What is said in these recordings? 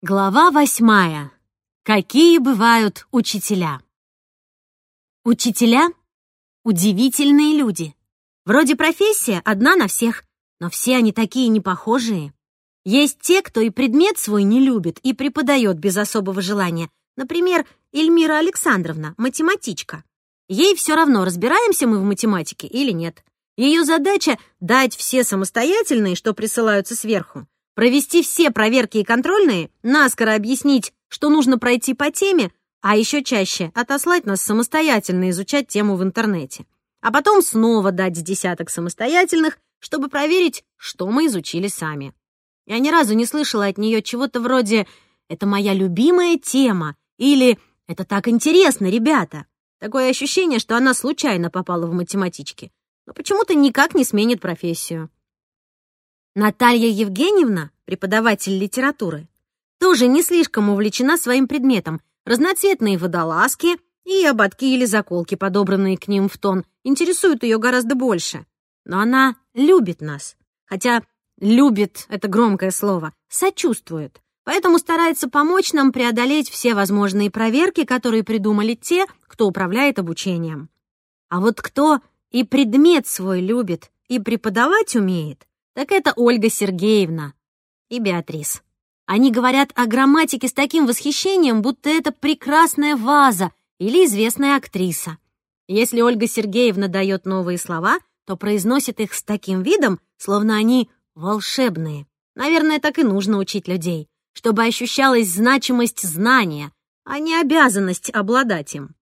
Глава восьмая. Какие бывают учителя? Учителя — удивительные люди. Вроде профессия одна на всех, но все они такие непохожие. Есть те, кто и предмет свой не любит и преподает без особого желания. Например, Эльмира Александровна, математичка. Ей все равно, разбираемся мы в математике или нет. Ее задача — дать все самостоятельные, что присылаются сверху, провести все проверки и контрольные, наскоро объяснить, что нужно пройти по теме, а еще чаще отослать нас самостоятельно изучать тему в интернете. А потом снова дать десяток самостоятельных, чтобы проверить, что мы изучили сами. Я ни разу не слышала от нее чего-то вроде «это моя любимая тема» или «это так интересно, ребята». Такое ощущение, что она случайно попала в математички, но почему-то никак не сменит профессию. Наталья Евгеньевна, преподаватель литературы, тоже не слишком увлечена своим предметом. Разноцветные водолазки и ободки или заколки, подобранные к ним в тон, интересуют ее гораздо больше. Но она любит нас. Хотя «любит» — это громкое слово, сочувствует. Поэтому старается помочь нам преодолеть все возможные проверки, которые придумали те, кто управляет обучением. А вот кто и предмет свой любит, и преподавать умеет, так это Ольга Сергеевна и Беатрис. Они говорят о грамматике с таким восхищением, будто это прекрасная ваза или известная актриса. Если Ольга Сергеевна дает новые слова, то произносит их с таким видом, словно они волшебные. Наверное, так и нужно учить людей, чтобы ощущалась значимость знания, а не обязанность обладать им.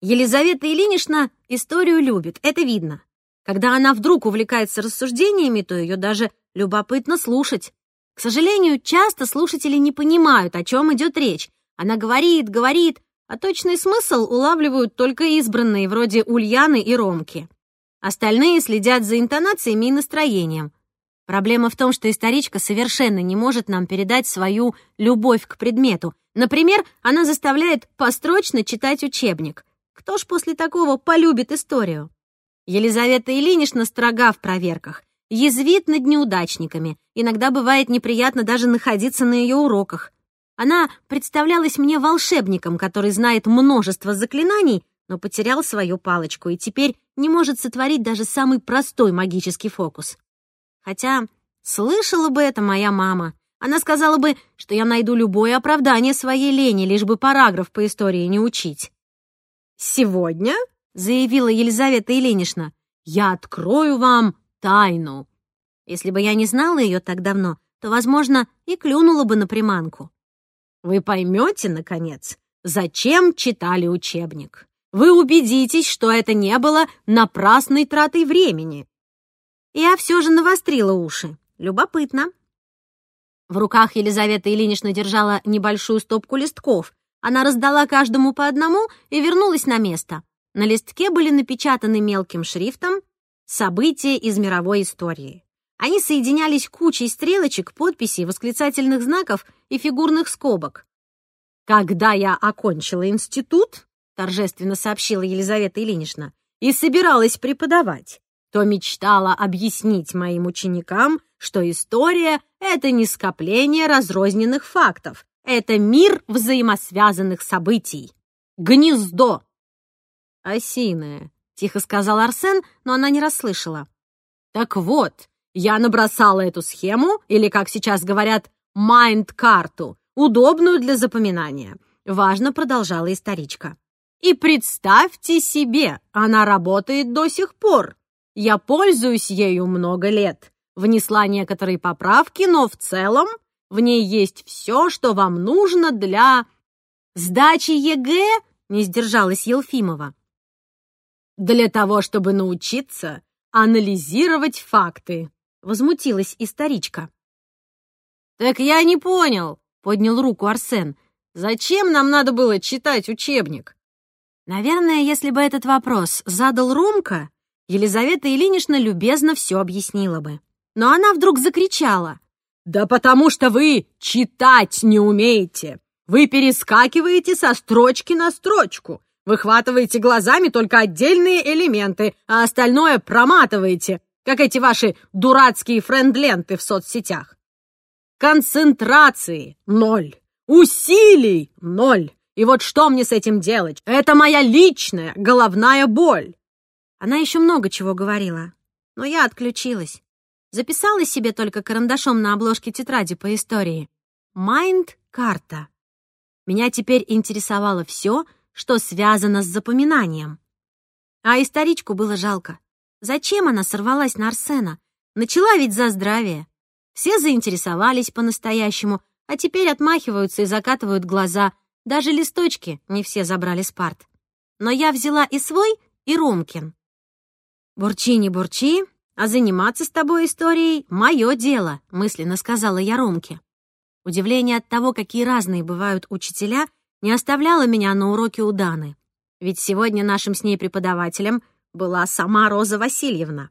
Елизавета Ильинична историю любит, это видно. Когда она вдруг увлекается рассуждениями, то ее даже любопытно слушать. К сожалению, часто слушатели не понимают, о чем идет речь. Она говорит, говорит, а точный смысл улавливают только избранные, вроде Ульяны и Ромки. Остальные следят за интонациями и настроением. Проблема в том, что историчка совершенно не может нам передать свою любовь к предмету. Например, она заставляет построчно читать учебник. Кто ж после такого полюбит историю? Елизавета Ильинична строга в проверках, язвит над неудачниками. Иногда бывает неприятно даже находиться на ее уроках. Она представлялась мне волшебником, который знает множество заклинаний, но потерял свою палочку и теперь не может сотворить даже самый простой магический фокус. Хотя слышала бы это моя мама. Она сказала бы, что я найду любое оправдание своей лени, лишь бы параграф по истории не учить. «Сегодня заявила Елизавета Ильинична, «я открою вам тайну». Если бы я не знала ее так давно, то, возможно, и клюнула бы на приманку. Вы поймете, наконец, зачем читали учебник. Вы убедитесь, что это не было напрасной тратой времени. Я все же навострила уши. Любопытно. В руках Елизавета Ильинична держала небольшую стопку листков. Она раздала каждому по одному и вернулась на место. На листке были напечатаны мелким шрифтом события из мировой истории. Они соединялись кучей стрелочек, подписей, восклицательных знаков и фигурных скобок. «Когда я окончила институт», — торжественно сообщила Елизавета Ильинична, «и собиралась преподавать, то мечтала объяснить моим ученикам, что история — это не скопление разрозненных фактов, это мир взаимосвязанных событий. Гнездо, «Осиная», — тихо сказал Арсен, но она не расслышала. «Так вот, я набросала эту схему, или, как сейчас говорят, майнд-карту, удобную для запоминания», — важно продолжала историчка. «И представьте себе, она работает до сих пор. Я пользуюсь ею много лет. Внесла некоторые поправки, но в целом в ней есть все, что вам нужно для...» «Сдачи ЕГЭ?» — не сдержалась Елфимова для того, чтобы научиться анализировать факты», — возмутилась историчка. «Так я не понял», — поднял руку Арсен. «Зачем нам надо было читать учебник?» Наверное, если бы этот вопрос задал Ромка, Елизавета Ильинична любезно все объяснила бы. Но она вдруг закричала. «Да потому что вы читать не умеете! Вы перескакиваете со строчки на строчку, Выхватываете глазами только отдельные элементы, а остальное проматываете, как эти ваши дурацкие френд-ленты в соцсетях. Концентрации — ноль. Усилий — ноль. И вот что мне с этим делать? Это моя личная головная боль. Она еще много чего говорила, но я отключилась. Записала себе только карандашом на обложке тетради по истории. Майнд-карта. Меня теперь интересовало все, что связано с запоминанием. А историчку было жалко. Зачем она сорвалась на Арсена? Начала ведь за здравие. Все заинтересовались по-настоящему, а теперь отмахиваются и закатывают глаза. Даже листочки не все забрали с парт. Но я взяла и свой, и Ромкин. «Бурчи, не бурчи, а заниматься с тобой историей — мое дело», — мысленно сказала я Ромке. Удивление от того, какие разные бывают учителя, не оставляло меня на уроке у Даны. Ведь сегодня нашим с ней преподавателем была сама Роза Васильевна.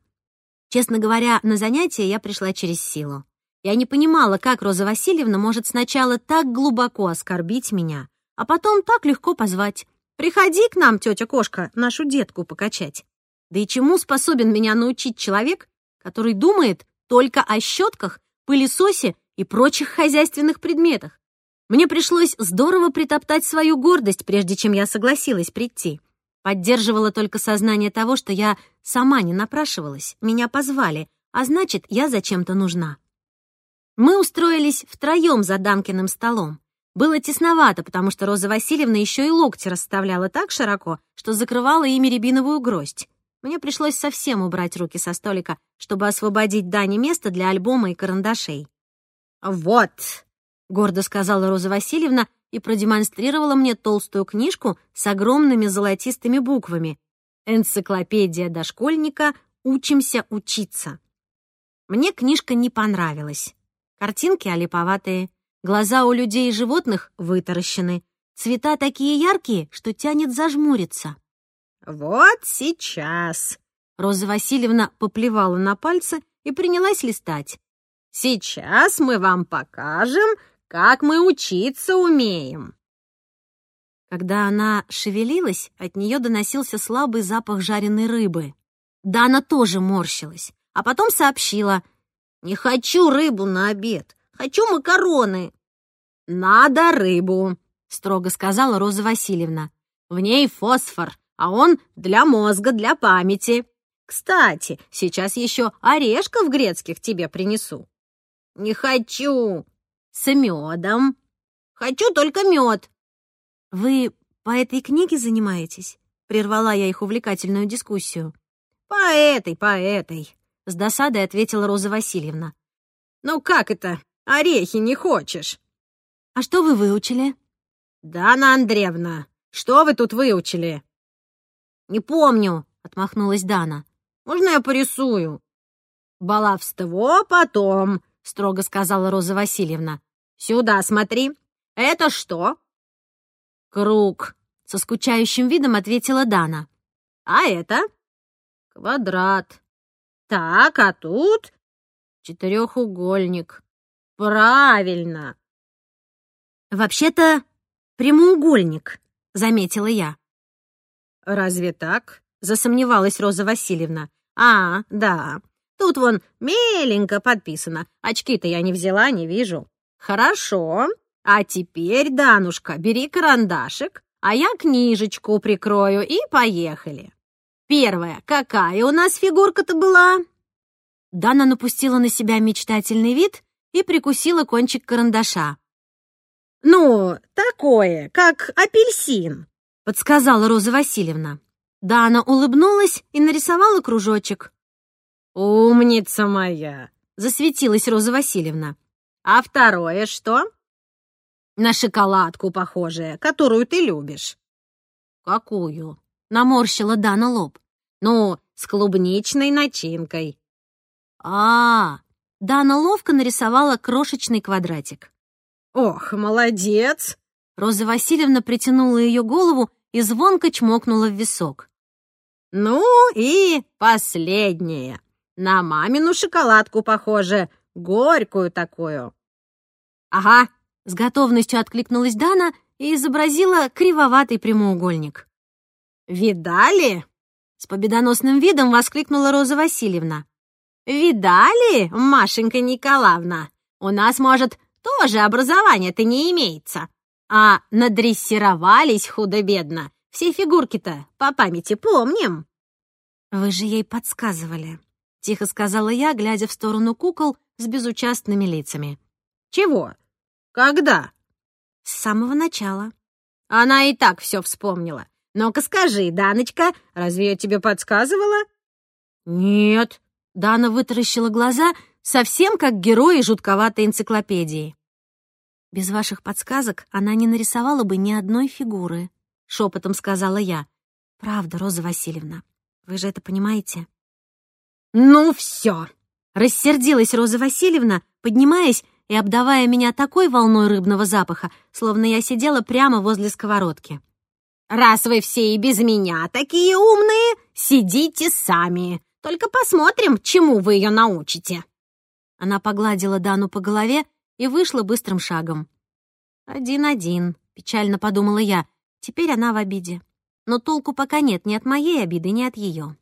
Честно говоря, на занятие я пришла через силу. Я не понимала, как Роза Васильевна может сначала так глубоко оскорбить меня, а потом так легко позвать. «Приходи к нам, тетя кошка, нашу детку покачать». Да и чему способен меня научить человек, который думает только о щетках, пылесосе и прочих хозяйственных предметах? Мне пришлось здорово притоптать свою гордость, прежде чем я согласилась прийти. Поддерживала только сознание того, что я сама не напрашивалась, меня позвали, а значит, я зачем-то нужна. Мы устроились втроем за Данкиным столом. Было тесновато, потому что Роза Васильевна еще и локти расставляла так широко, что закрывала ими рябиновую гроздь. Мне пришлось совсем убрать руки со столика, чтобы освободить Дане место для альбома и карандашей. «Вот», — гордо сказала Роза Васильевна и продемонстрировала мне толстую книжку с огромными золотистыми буквами. «Энциклопедия дошкольника. Учимся учиться». Мне книжка не понравилась. Картинки олиповатые, глаза у людей и животных вытаращены, цвета такие яркие, что тянет зажмуриться. «Вот сейчас!» Роза Васильевна поплевала на пальцы и принялась листать. «Сейчас мы вам покажем, как мы учиться умеем». Когда она шевелилась, от нее доносился слабый запах жареной рыбы. Дана тоже морщилась, а потом сообщила — «Не хочу рыбу на обед. Хочу макароны». «Надо рыбу», — строго сказала Роза Васильевна. «В ней фосфор, а он для мозга, для памяти. Кстати, сейчас еще орешков грецких тебе принесу». «Не хочу». «С медом». «Хочу только мед». «Вы по этой книге занимаетесь?» — прервала я их увлекательную дискуссию. «По этой, по этой», — с досадой ответила Роза Васильевна. «Ну как это? Орехи не хочешь?» «А что вы выучили?» «Дана Андреевна, что вы тут выучили?» «Не помню», — отмахнулась Дана. «Можно я порисую?» «Баловство потом», — строго сказала Роза Васильевна. «Сюда смотри. Это что?» «Круг», — со скучающим видом ответила Дана. «А это?» «Квадрат. Так, а тут четырехугольник. Правильно. Вообще-то прямоугольник, заметила я. Разве так? Засомневалась Роза Васильевна. А, да. Тут вон меленько подписано. Очки-то я не взяла, не вижу. Хорошо. А теперь, Данушка, бери карандашик, а я книжечку прикрою и поехали. Первая, какая у нас фигурка-то была? Дана напустила на себя мечтательный вид и прикусила кончик карандаша. «Ну, такое, как апельсин», — подсказала Роза Васильевна. Дана улыбнулась и нарисовала кружочек. «Умница моя!» — засветилась Роза Васильевна. «А второе что?» «На шоколадку похожее, которую ты любишь». «Какую?» Наморщила Дана лоб. «Ну, с клубничной начинкой». А, -а, а Дана ловко нарисовала крошечный квадратик. «Ох, молодец!» Роза Васильевна притянула ее голову и звонко чмокнула в висок. «Ну и последнее. На мамину шоколадку похоже, горькую такую». «Ага», — с готовностью откликнулась Дана и изобразила кривоватый прямоугольник. «Видали?» — с победоносным видом воскликнула Роза Васильевна. «Видали, Машенька Николаевна? У нас, может, тоже образования-то не имеется. А надрессировались худо-бедно. Все фигурки-то по памяти помним». «Вы же ей подсказывали», — тихо сказала я, глядя в сторону кукол с безучастными лицами. «Чего? Когда?» «С самого начала». «Она и так все вспомнила. Ну-ка скажи, Даночка, разве я тебе подсказывала?» «Нет». Дана вытаращила глаза, совсем как герои жутковатой энциклопедии. «Без ваших подсказок она не нарисовала бы ни одной фигуры», — шепотом сказала я. «Правда, Роза Васильевна, вы же это понимаете?» «Ну все!» — рассердилась Роза Васильевна, поднимаясь и обдавая меня такой волной рыбного запаха, словно я сидела прямо возле сковородки. «Раз вы все и без меня такие умные, сидите сами. Только посмотрим, чему вы ее научите». Она погладила Дану по голове и вышла быстрым шагом. «Один-один», — печально подумала я. Теперь она в обиде. Но толку пока нет ни от моей обиды, ни от ее.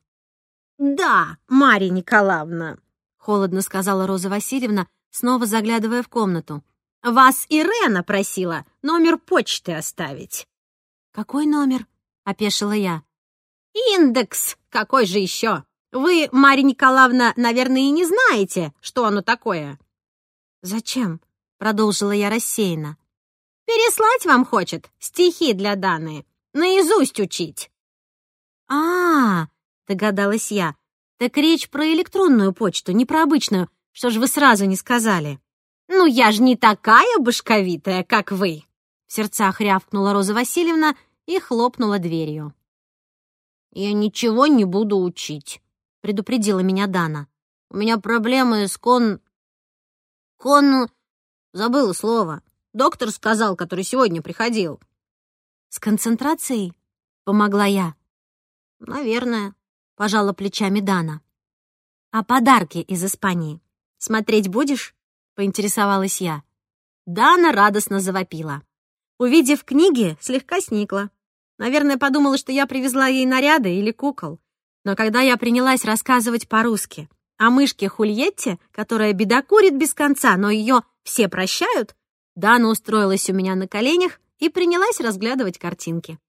«Да, Марья Николаевна», — холодно сказала Роза Васильевна, снова заглядывая в комнату. «Вас Ирена просила номер почты оставить». «Какой номер?» — опешила я. «Индекс! Какой же еще? Вы, Марья Николаевна, наверное, и не знаете, что оно такое». «Зачем?» — продолжила я рассеянно. Переслать вам хочет стихи для Даны, наизусть учить. А, -а, -а догадалась я. Так речь про электронную почту, не про обычную. Что ж вы сразу не сказали? Ну, я ж не такая башковитая, как вы. В сердцах рявкнула Роза Васильевна и хлопнула дверью. «Я ничего не буду учить», — предупредила меня Дана. «У меня проблемы с кон... кон... забыла слово. Доктор сказал, который сегодня приходил». «С концентрацией?» — помогла я. «Наверное», — пожала плечами Дана. «А подарки из Испании смотреть будешь?» — поинтересовалась я. Дана радостно завопила. Увидев книги, слегка сникла. Наверное, подумала, что я привезла ей наряды или кукол. Но когда я принялась рассказывать по-русски о мышке Хульетте, которая бедокурит без конца, но ее все прощают, Дана устроилась у меня на коленях и принялась разглядывать картинки.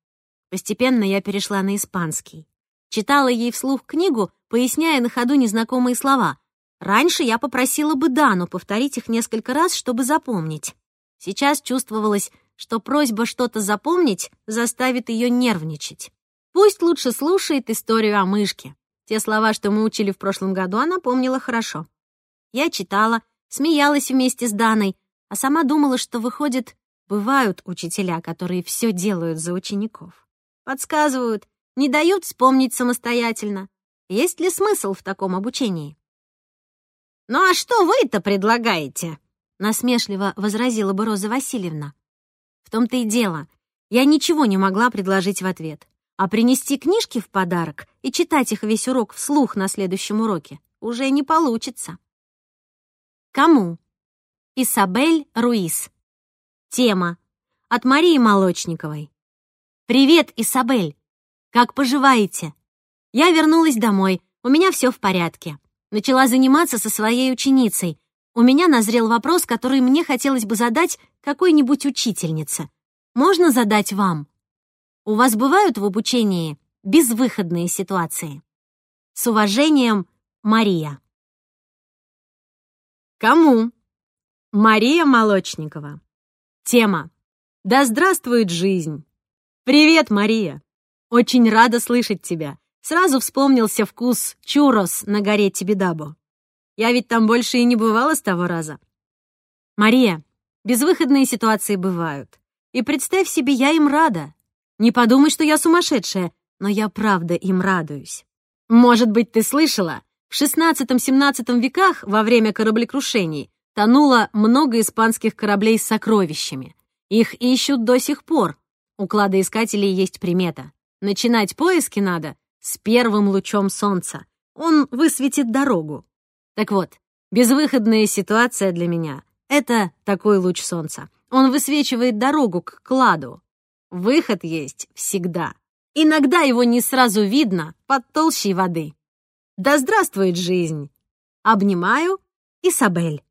Постепенно я перешла на испанский. Читала ей вслух книгу, поясняя на ходу незнакомые слова. Раньше я попросила бы Дану повторить их несколько раз, чтобы запомнить. Сейчас чувствовалось, что просьба что-то запомнить заставит ее нервничать. Пусть лучше слушает историю о мышке. Те слова, что мы учили в прошлом году, она помнила хорошо. Я читала, смеялась вместе с Даной, а сама думала, что, выходит, бывают учителя, которые все делают за учеников. Подсказывают, не дают вспомнить самостоятельно. Есть ли смысл в таком обучении? «Ну а что вы-то предлагаете?» — насмешливо возразила бы Роза Васильевна. В том-то и дело, я ничего не могла предложить в ответ. А принести книжки в подарок и читать их весь урок вслух на следующем уроке уже не получится. Кому? Исабель Руис. Тема. От Марии Молочниковой. «Привет, Исабель! Как поживаете?» Я вернулась домой, у меня все в порядке. Начала заниматься со своей ученицей. У меня назрел вопрос, который мне хотелось бы задать какой-нибудь учительнице. Можно задать вам? У вас бывают в обучении безвыходные ситуации? С уважением, Мария. Кому? Мария Молочникова. Тема. Да здравствует жизнь! Привет, Мария! Очень рада слышать тебя. Сразу вспомнился вкус чурос на горе Тибидабо. Я ведь там больше и не бывала с того раза. Мария, безвыходные ситуации бывают. И представь себе, я им рада. Не подумай, что я сумасшедшая, но я правда им радуюсь. Может быть, ты слышала, в XVI-XVII веках во время кораблекрушений тонуло много испанских кораблей с сокровищами. Их ищут до сих пор. У кладоискателей есть примета. Начинать поиски надо с первым лучом солнца. Он высветит дорогу. Так вот, безвыходная ситуация для меня — это такой луч солнца. Он высвечивает дорогу к кладу. Выход есть всегда. Иногда его не сразу видно под толщей воды. Да здравствует жизнь! Обнимаю, Исабель.